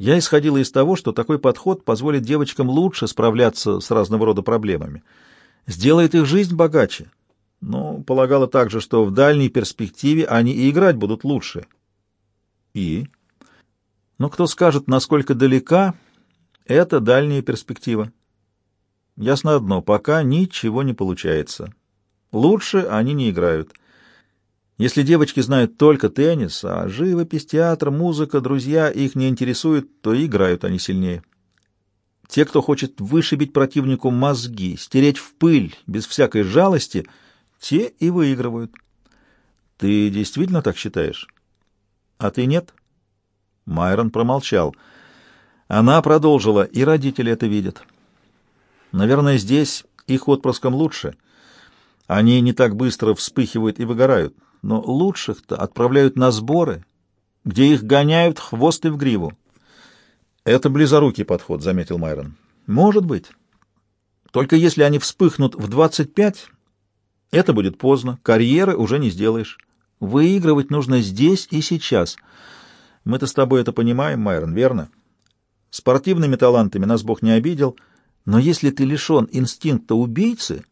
Я исходила из того, что такой подход позволит девочкам лучше справляться с разного рода проблемами, сделает их жизнь богаче. Но полагала также, что в дальней перспективе они и играть будут лучше. И? Но кто скажет, насколько далека эта дальняя перспектива? Ясно одно, пока ничего не получается. Лучше они не играют. Если девочки знают только теннис, а живопись, театр, музыка, друзья их не интересуют, то играют они сильнее. Те, кто хочет вышибить противнику мозги, стереть в пыль без всякой жалости, те и выигрывают. Ты действительно так считаешь? А ты нет? Майрон промолчал. Она продолжила, и родители это видят. Наверное, здесь их отпрыском лучше. Они не так быстро вспыхивают и выгорают но лучших-то отправляют на сборы, где их гоняют хвост и в гриву. Это близорукий подход, заметил Майрон. Может быть. Только если они вспыхнут в 25, это будет поздно, карьеры уже не сделаешь. Выигрывать нужно здесь и сейчас. Мы-то с тобой это понимаем, Майрон, верно? Спортивными талантами нас Бог не обидел, но если ты лишен инстинкта убийцы,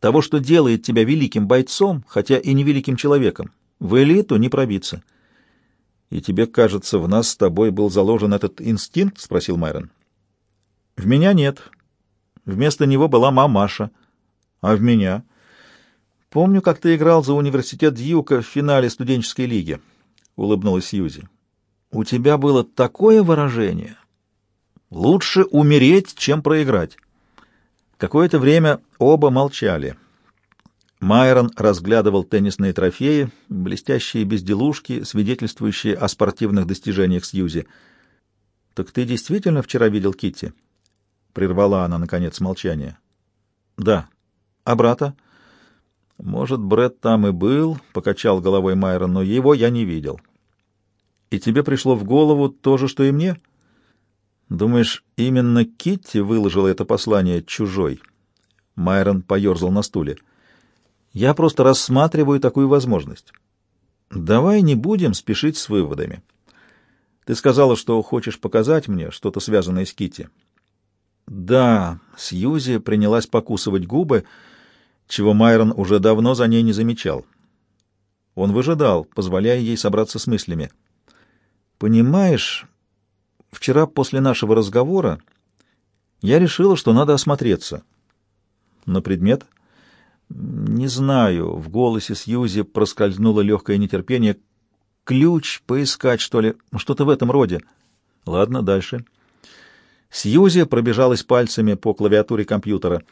того, что делает тебя великим бойцом, хотя и не великим человеком. В элиту не пробиться. — И тебе кажется, в нас с тобой был заложен этот инстинкт? — спросил Майрон. — В меня нет. Вместо него была мамаша. А в меня? — Помню, как ты играл за университет Дьюка в финале студенческой лиги, — улыбнулась Сьюзи. — У тебя было такое выражение. Лучше умереть, чем проиграть. Какое-то время оба молчали. Майрон разглядывал теннисные трофеи, блестящие безделушки, свидетельствующие о спортивных достижениях Сьюзи. «Так ты действительно вчера видел Китти?» Прервала она, наконец, молчание. «Да. А брата?» «Может, Бред там и был», — покачал головой Майрон, — «но его я не видел». «И тебе пришло в голову то же, что и мне?» Думаешь, именно Китти выложила это послание чужой? Майрон поерзал на стуле. Я просто рассматриваю такую возможность. Давай не будем спешить с выводами. Ты сказала, что хочешь показать мне что-то связанное с Китти. Да, Сьюзи принялась покусывать губы, чего Майрон уже давно за ней не замечал. Он выжидал, позволяя ей собраться с мыслями. Понимаешь, Вчера после нашего разговора я решила, что надо осмотреться. На предмет? Не знаю. В голосе Сьюзи проскользнуло легкое нетерпение. Ключ поискать, что ли? Что-то в этом роде. Ладно, дальше. Сьюзи пробежалась пальцами по клавиатуре компьютера.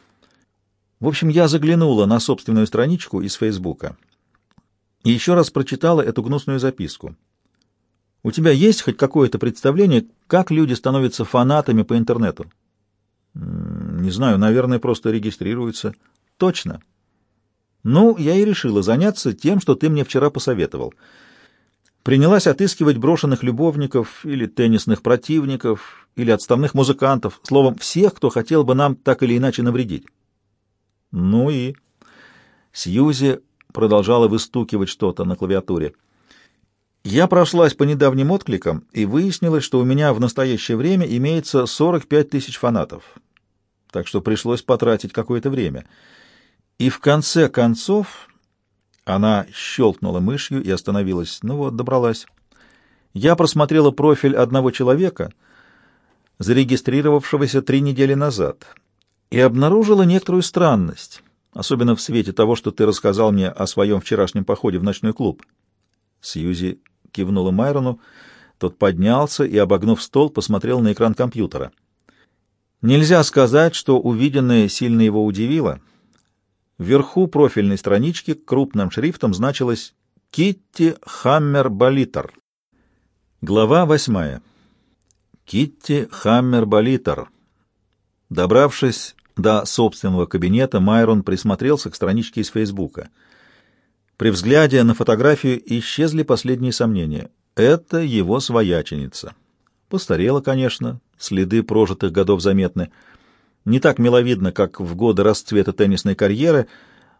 В общем, я заглянула на собственную страничку из Фейсбука и еще раз прочитала эту гнусную записку. У тебя есть хоть какое-то представление, как люди становятся фанатами по интернету? Не знаю, наверное, просто регистрируются. Точно. Ну, я и решила заняться тем, что ты мне вчера посоветовал. Принялась отыскивать брошенных любовников или теннисных противников или отставных музыкантов, словом, всех, кто хотел бы нам так или иначе навредить. Ну и... Сьюзи продолжала выстукивать что-то на клавиатуре. Я прошлась по недавним откликам и выяснилось, что у меня в настоящее время имеется 45 тысяч фанатов. Так что пришлось потратить какое-то время. И в конце концов она щелкнула мышью и остановилась. Ну вот, добралась. Я просмотрела профиль одного человека, зарегистрировавшегося три недели назад, и обнаружила некоторую странность, особенно в свете того, что ты рассказал мне о своем вчерашнем походе в ночной клуб. Сьюзи кивнула Майрону. Тот поднялся и, обогнув стол, посмотрел на экран компьютера. Нельзя сказать, что увиденное сильно его удивило. Вверху профильной странички крупным шрифтом значилось «Китти Хаммер Болитер». Глава восьмая. Китти Хаммер Болитер. Добравшись до собственного кабинета, Майрон присмотрелся к страничке из Фейсбука — при взгляде на фотографию исчезли последние сомнения. Это его свояченица. Постарела, конечно, следы прожитых годов заметны. Не так миловидно, как в годы расцвета теннисной карьеры,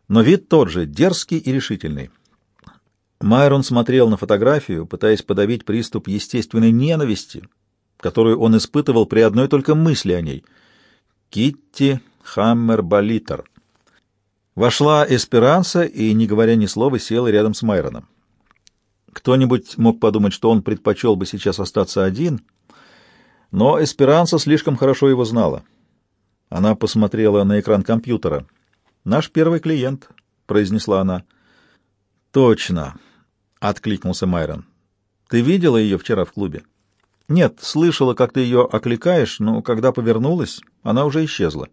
но вид тот же, дерзкий и решительный. Майрон смотрел на фотографию, пытаясь подавить приступ естественной ненависти, которую он испытывал при одной только мысли о ней. Китти Хаммер-Болитер. Вошла Эсперанса и, не говоря ни слова, села рядом с Майроном. Кто-нибудь мог подумать, что он предпочел бы сейчас остаться один, но Эсперанса слишком хорошо его знала. Она посмотрела на экран компьютера. «Наш первый клиент», — произнесла она. «Точно», — откликнулся Майрон. «Ты видела ее вчера в клубе?» «Нет, слышала, как ты ее окликаешь, но когда повернулась, она уже исчезла».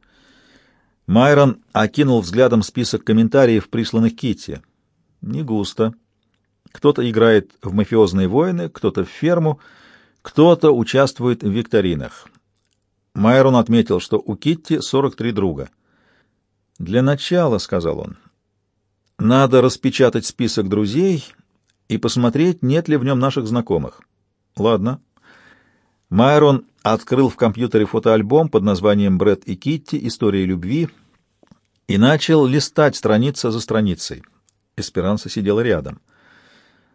Майрон окинул взглядом список комментариев, присланных Китти. «Не густо. Кто-то играет в мафиозные войны, кто-то в ферму, кто-то участвует в викторинах». Майрон отметил, что у Китти 43 друга. «Для начала», — сказал он, — «надо распечатать список друзей и посмотреть, нет ли в нем наших знакомых». «Ладно». Майрон открыл в компьютере фотоальбом под названием «Брэд и Китти. История любви» и начал листать страница за страницей. Эсперанса сидела рядом.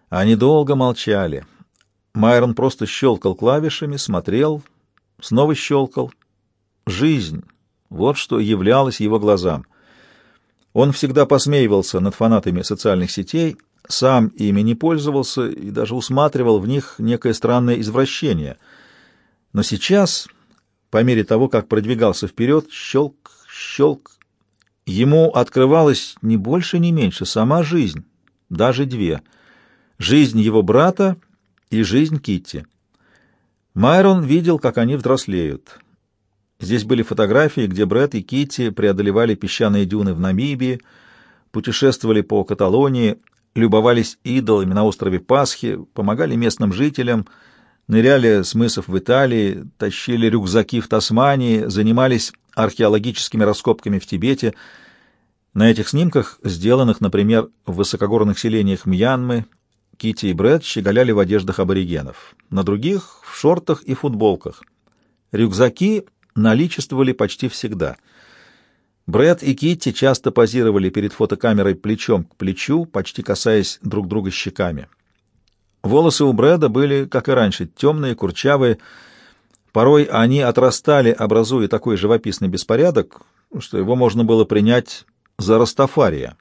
Они долго молчали. Майрон просто щелкал клавишами, смотрел, снова щелкал. Жизнь — вот что являлось его глазам. Он всегда посмеивался над фанатами социальных сетей, сам ими не пользовался и даже усматривал в них некое странное извращение — но сейчас, по мере того, как продвигался вперед, щелк, щелк, ему открывалась не больше, не меньше сама жизнь, даже две. Жизнь его брата и жизнь Китти. Майрон видел, как они взрослеют. Здесь были фотографии, где Брэд и Китти преодолевали песчаные дюны в Намибии, путешествовали по Каталонии, любовались идолами на острове Пасхи, помогали местным жителям — ныряли с мысов в Италии, тащили рюкзаки в Тасмании, занимались археологическими раскопками в Тибете. На этих снимках, сделанных, например, в высокогорных селениях Мьянмы, Кити и Брэд щеголяли в одеждах аборигенов, на других — в шортах и футболках. Рюкзаки наличествовали почти всегда. Брэд и Китти часто позировали перед фотокамерой плечом к плечу, почти касаясь друг друга щеками. Волосы у Брэда были, как и раньше, темные, курчавые. Порой они отрастали, образуя такой живописный беспорядок, что его можно было принять за растафария.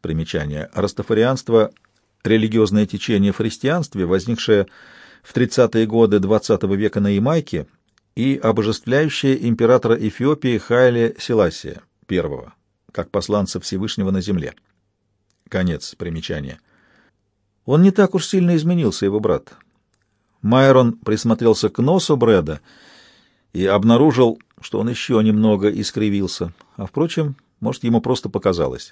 Примечание. Растафарианство — религиозное течение в христианстве, возникшее в 30-е годы XX -го века на Ямайке и обожествляющее императора Эфиопии Хайле Селасия I, как посланца Всевышнего на земле. Конец примечания. Он не так уж сильно изменился, его брат. Майрон присмотрелся к носу Брэда и обнаружил, что он еще немного искривился. А, впрочем, может, ему просто показалось.